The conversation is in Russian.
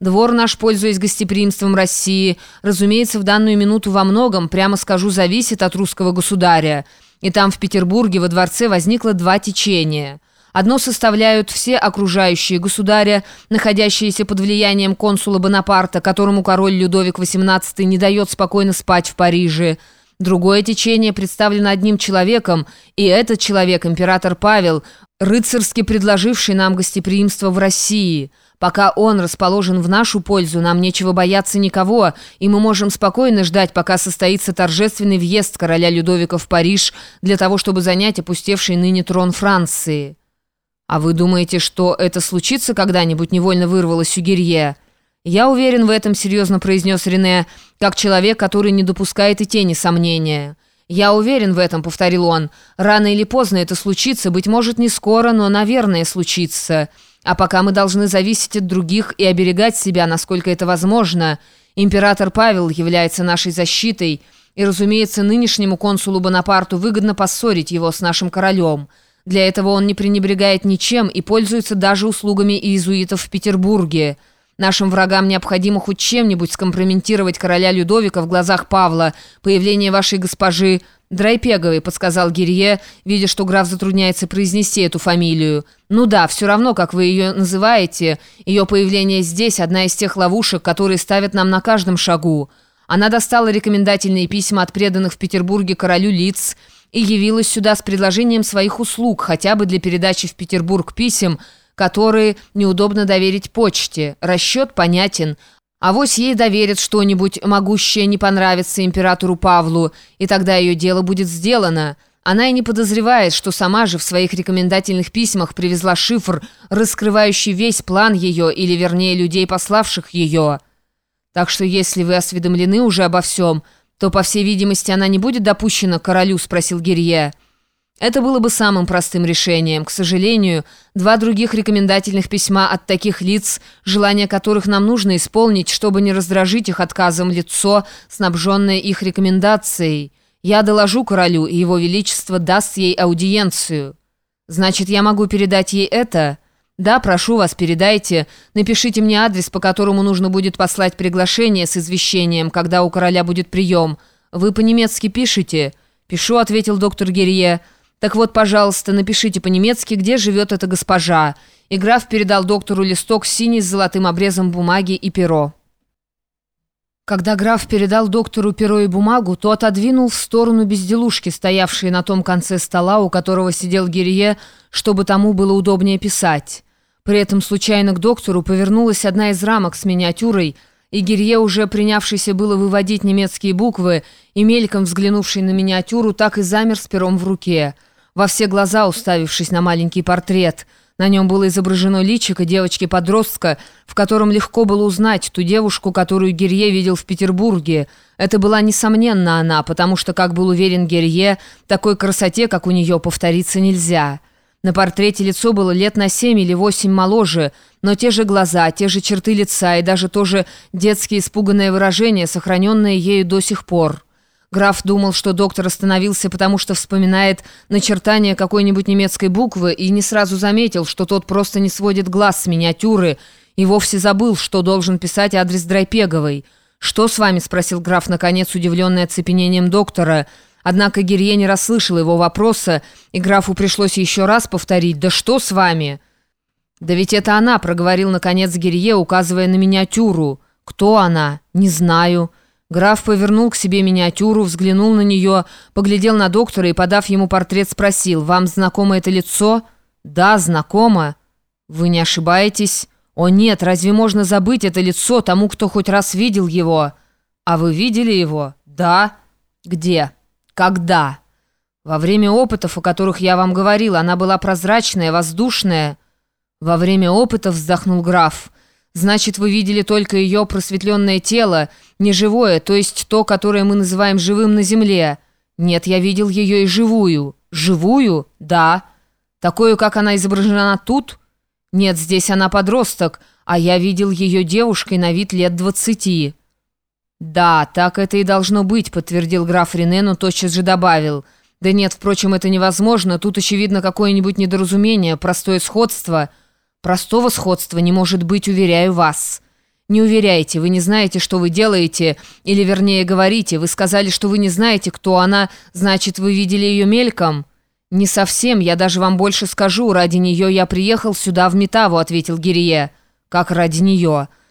Двор наш, пользуясь гостеприимством России, разумеется, в данную минуту во многом, прямо скажу, зависит от русского государя. И там, в Петербурге, во дворце возникло два течения. Одно составляют все окружающие государя, находящиеся под влиянием консула Бонапарта, которому король Людовик XVIII не дает спокойно спать в Париже. Другое течение представлено одним человеком, и этот человек, император Павел, рыцарски предложивший нам гостеприимство в России. Пока он расположен в нашу пользу, нам нечего бояться никого, и мы можем спокойно ждать, пока состоится торжественный въезд короля Людовика в Париж для того, чтобы занять опустевший ныне трон Франции. «А вы думаете, что это случится когда-нибудь?» — невольно вырвалось у Гирье. «Я уверен в этом», — серьезно произнес Рене, как человек, который не допускает и тени сомнения. «Я уверен в этом», — повторил он. «Рано или поздно это случится, быть может, не скоро, но, наверное, случится. А пока мы должны зависеть от других и оберегать себя, насколько это возможно. Император Павел является нашей защитой, и, разумеется, нынешнему консулу Бонапарту выгодно поссорить его с нашим королем». Для этого он не пренебрегает ничем и пользуется даже услугами иезуитов в Петербурге. Нашим врагам необходимо хоть чем-нибудь скомпрометировать короля Людовика в глазах Павла. Появление вашей госпожи Драйпеговой, подсказал Гирье, видя, что граф затрудняется произнести эту фамилию. Ну да, все равно, как вы ее называете. Ее появление здесь – одна из тех ловушек, которые ставят нам на каждом шагу. Она достала рекомендательные письма от преданных в Петербурге королю лиц – и явилась сюда с предложением своих услуг, хотя бы для передачи в Петербург писем, которые неудобно доверить почте. Расчет понятен. А вось ей доверят что-нибудь, могущее не понравиться императору Павлу, и тогда ее дело будет сделано. Она и не подозревает, что сама же в своих рекомендательных письмах привезла шифр, раскрывающий весь план ее, или вернее людей, пославших ее. Так что если вы осведомлены уже обо всем – то, по всей видимости, она не будет допущена к королю?» – спросил Гирье. Это было бы самым простым решением. К сожалению, два других рекомендательных письма от таких лиц, желания которых нам нужно исполнить, чтобы не раздражить их отказом лицо, снабженное их рекомендацией. Я доложу королю, и его величество даст ей аудиенцию. Значит, я могу передать ей это?» «Да, прошу вас, передайте. Напишите мне адрес, по которому нужно будет послать приглашение с извещением, когда у короля будет прием. Вы по-немецки пишете?» «Пишу», — ответил доктор Герье. «Так вот, пожалуйста, напишите по-немецки, где живет эта госпожа». И граф передал доктору листок синий с золотым обрезом бумаги и перо. Когда граф передал доктору перо и бумагу, то отодвинул в сторону безделушки, стоявшие на том конце стола, у которого сидел Гирье, чтобы тому было удобнее писать. При этом случайно к доктору повернулась одна из рамок с миниатюрой, и Гирье, уже принявшийся было выводить немецкие буквы, и мельком взглянувший на миниатюру, так и замер с пером в руке, во все глаза уставившись на маленький портрет — на нем было изображено личико девочки-подростка, в котором легко было узнать ту девушку, которую Герье видел в Петербурге. Это была, несомненно, она, потому что, как был уверен Герье, такой красоте, как у нее, повториться нельзя. На портрете лицо было лет на семь или восемь моложе, но те же глаза, те же черты лица и даже то же детское испуганное выражение, сохраненное ею до сих пор. Граф думал, что доктор остановился, потому что вспоминает начертание какой-нибудь немецкой буквы и не сразу заметил, что тот просто не сводит глаз с миниатюры и вовсе забыл, что должен писать адрес Драйпеговой. «Что с вами?» – спросил граф, наконец, удивленный оцепенением доктора. Однако Гирье не расслышал его вопроса, и графу пришлось еще раз повторить «Да что с вами?» «Да ведь это она», – проговорил, наконец, Гирье, указывая на миниатюру. «Кто она? Не знаю». Граф повернул к себе миниатюру, взглянул на нее, поглядел на доктора и, подав ему портрет, спросил, «Вам знакомо это лицо?» «Да, знакомо». «Вы не ошибаетесь?» «О нет, разве можно забыть это лицо тому, кто хоть раз видел его?» «А вы видели его?» «Да». «Где?» «Когда?» «Во время опытов, о которых я вам говорил, она была прозрачная, воздушная». «Во время опытов», вздохнул граф, — Значит, вы видели только ее просветленное тело, неживое, то есть то, которое мы называем живым на земле. Нет, я видел ее и живую. Живую? Да. Такую, как она изображена тут? Нет, здесь она подросток, а я видел ее девушкой на вид лет двадцати. Да, так это и должно быть, подтвердил граф Рене, но тотчас же добавил. Да нет, впрочем, это невозможно, тут очевидно какое-нибудь недоразумение, простое сходство – Простого сходства не может быть, уверяю вас. «Не уверяйте, вы не знаете, что вы делаете, или вернее говорите, вы сказали, что вы не знаете, кто она, значит, вы видели ее мельком?» «Не совсем, я даже вам больше скажу, ради нее я приехал сюда, в Метаву», — ответил Гирье. «Как ради нее?»